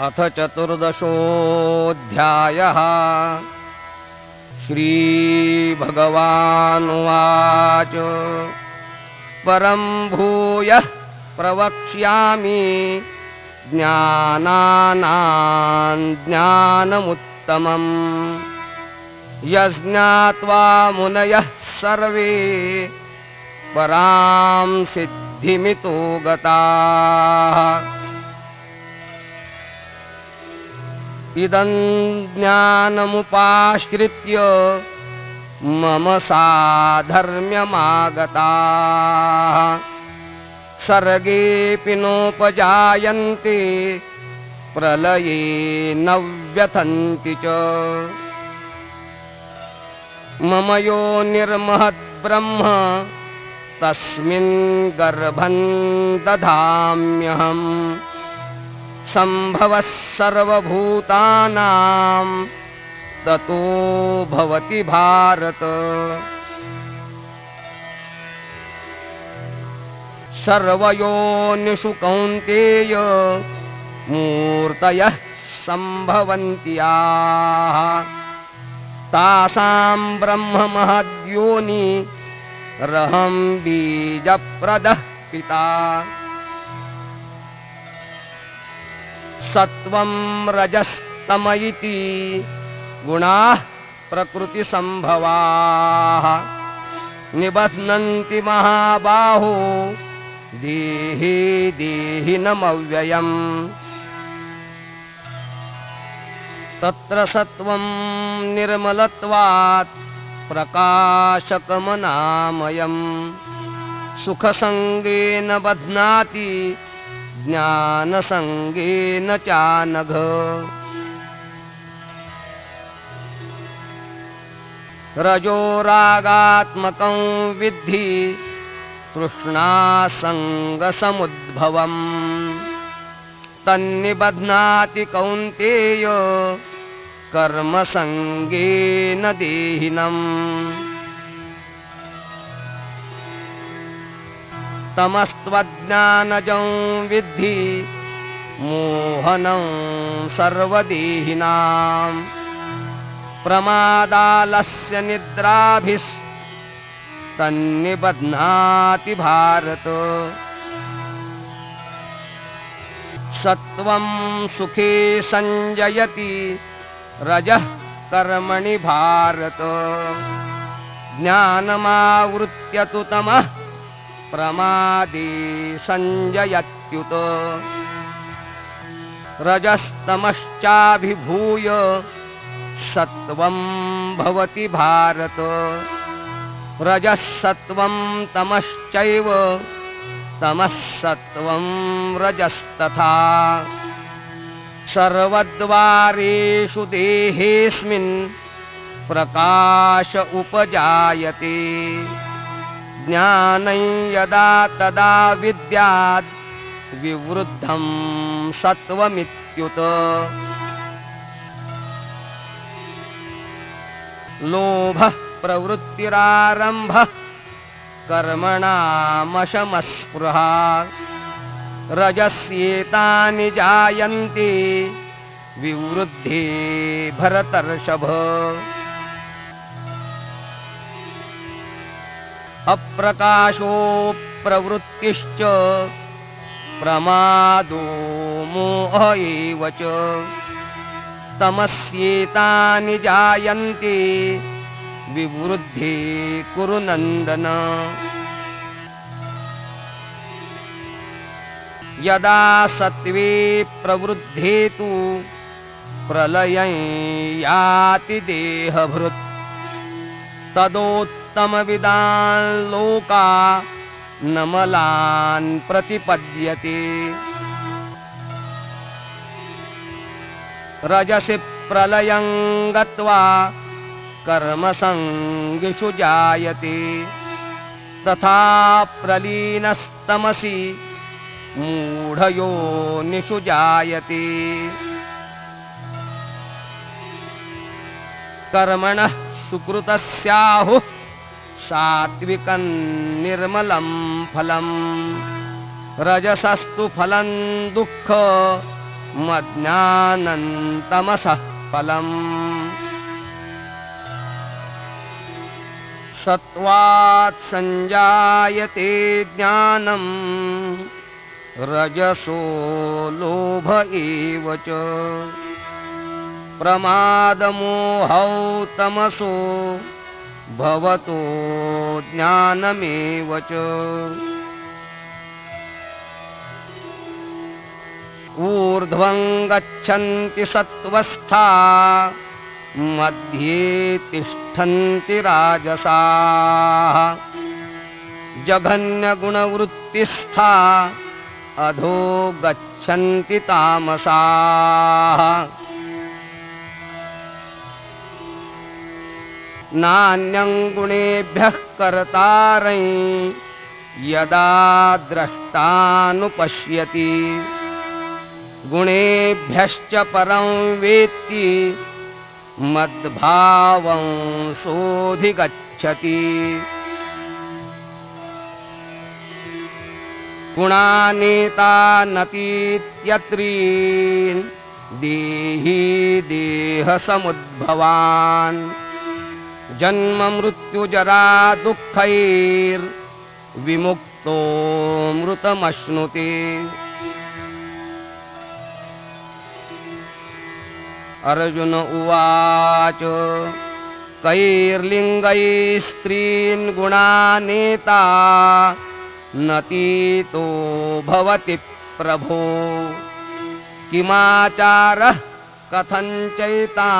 अथ चतुर्दशोऽध्यायः। श्रीभगवानुवाच। परं भूयः प्रवक्ष्यामि ज्ञानानां ज्ञानमुत्तमम्। यज्ञात्वा मुनयः सर्वे परां सिद्धिमितो गताः इदं ज्ञानमुपाश्रित्य मम साधर्म्यमागताः। सर्गेऽपि नोपजायन्ते प्रलये न व्यथन्ति च। मम यो निर्महद्ब्रह्म तस्मिन् गर्भं दधाम्यहम् सम्भवः सर्वभूतानां ततो भवति भारत। सर्वयोनिषु कौन्तेय मूर्तयः सम्भवन्ति याः। तासां ब्रह्ममहद्योनि रहं बीजप्रदः पिता सत्वं रजस्तम गुणाः प्रकृतिसम्भवाः। निबध्नन्ति महाबाहो। देहे देहिनमव्ययम् तत्र सत्वं निर्मलत्वात् प्रकाशकमनामयम्। सुखसङ्गेन बध्नाति ज्ञानसङ्गेन चानघ। रजोरागात्मकं विद्धि तृष्णासङ्गसमुद्भवम्। तन्निबध्नाति कौन्तेय कर्मसङ्गेन देहिनम् तमस्त्वज्ञानजं विद्धि मोहनं सर्वदेहिनां प्रमादालस्य निद्राभिस्तन्निबध्नाति भारत। सत्वं सुखे सञ्जयति रजः कर्मणि भारत। ज्ञानमावृत्य तु तमः प्रमादे सञ्जयत्युत रजस्तमश्चाभिभूय सत्वं भवति भारत। रजः सत्वं तमश्चैव तमः सत्वं रजस्तथा। सर्वद्वारेषु देहेऽस्मिन् प्रकाश उपजायते ज्ञानं यदा तदा विद्याद् विवृद्धं सत्वमित्युत लोभः प्रवृत्तिरारम्भः कर्मणामशमस्पृहा। रजस्येतानि जायन्ते विवृद्धे भरतर्षभ अप्रकाशो प्रवृत्तिश्च प्रमादो मोह एव च। तमस्येतानि जायन्ते विवृद्धे कुरु नन्दन। यदा सत्त्वे प्रवृद्धे तु प्रलयं याति देहभृत् तदोत्तमविदान् लोका नमलान् प्रतिपद्यते। रजसि प्रलयं गत्वा कर्मसङ्गिषु जायते। तथा प्रलीनस्तमसि मूढयोनिषु जायते। कर्मणः सुकृतस्याहुः सात्विकं निर्मलं फलम् रजसस्तु फलं दुःख मज्ञानन्तमसः फलम् सत्त्वात् सञ्जायते ज्ञानम् रजसो लोभ एव च। प्रमादमोहौ तमसो भवतो ज्ञानमेव च। ऊर्ध्वं गच्छन्ति सत्त्वस्था मध्ये तिष्ठन्ति राजसाः। जघन्यगुणवृत्तिस्था अधो गच्छन्ति तामसाः नान्यं गुणेभ्यः कर्तारै यदा द्रष्टानुपश्यति। गुणेभ्यश्च परं वेत्ति मद्भावं सोऽधिगच्छति गुणानेतानतीत्यत्रीन् देही देहसमुद्भवान् जन्ममृत्युजरा दुःखैर्विमुक्तो मृतमश्नुते। अर्जुन उवाच कैर्लिङ्गैस्त्रीन् गुणानेता नतीतो भवति प्रभो। किमाचारः कथञ्चैता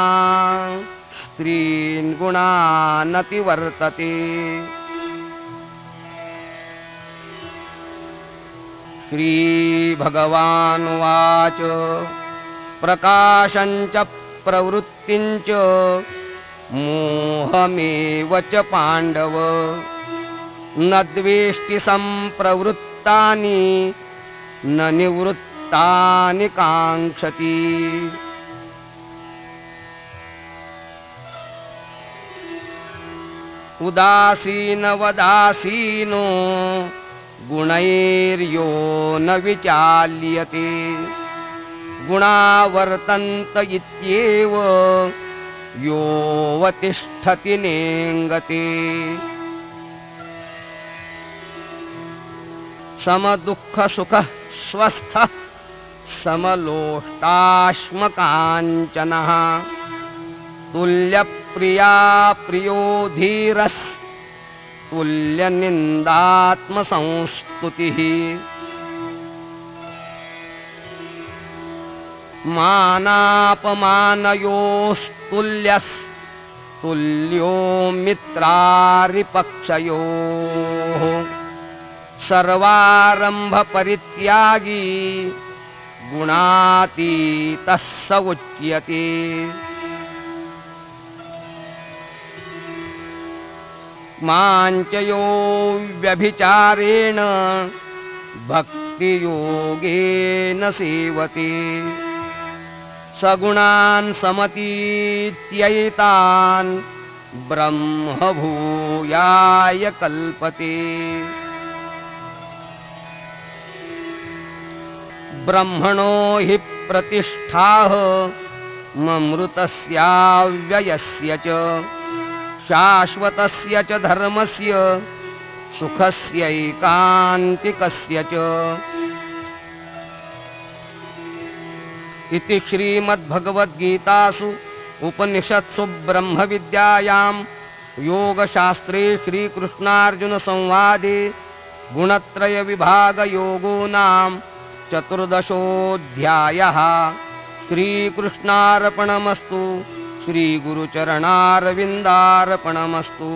स्त्रीन् गुणानतिवर्तते श्रीभगवानुवाच प्रकाशञ्च प्रवृत्तिञ्च मोहमेव च पाण्डव। न द्वेष्टि सम्प्रवृत्तानि न निवृत्तानि काङ्क्षति उदासीनवदासीनो गुणैर्यो न विचाल्यते। गुणावर्तन्त इत्येव योऽवतिष्ठति नेङ्गते। समदुःखसुखः स्वस्थः समलोष्टाश्मकाञ्चनः। तुल्यप्रिया प्रियो धीरस्तुल्यनिन्दात्मसंस्तुतिः मानापमानयोस्तुल्यस्तुल्यो मित्रारिपक्षयोः। सर्वारम्भपरित्यागी गुणातीतः स उच्यते माञ्चयो व्यभिचारेण भक्तियोगेन सेवते। सगुणान् समतीत्यैतान् ब्रह्मभूयाय कल्पते। ब्रह्मणो हि प्रतिष्ठाः ममृतस्याव्ययस्य च शाश्वतस्य च धर्मस्य सुखस्यैकान्तिकस्य च। इति श्रीमद्भगवद्गीतासु उपनिषत्सु ब्रह्मविद्यायां योगशास्त्रे श्रीकृष्णार्जुनसंवादे गुणत्रयविभागयोगो नाम चतुर्दशोऽध्यायः। श्रीकृष्णार्पणमस्तु श्रीगुरुचरणारविन्दार्पणमस्तु